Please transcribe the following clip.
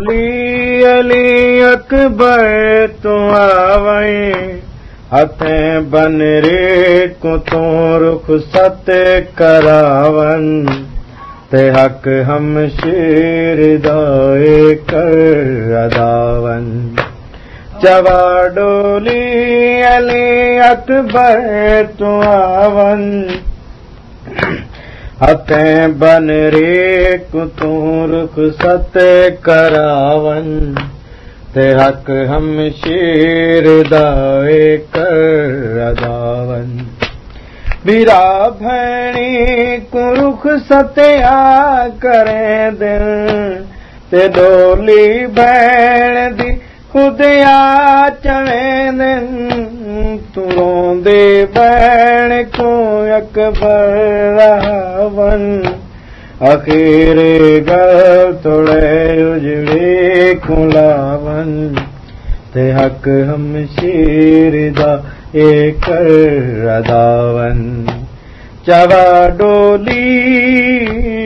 डोली अली अकबर तूं आवई हथें बन रे को तूं रुख सत करावन ते हक हम शेर दाए कर अदावन चवा डोली अली अकबर तूं आवन हथें बन रे तूं रुख सत करावन ते हक हम शेर दाए कर अदावन बीरा भैणी को रुख सत्या करें दिल ते डोली भैण दी खुदया चवें तूं रोंदे भैण को अकबर रावन अखीरे गल तोड़े उजड़े खुलावन ते हक हम शीर दा एक अदावन चवा डोली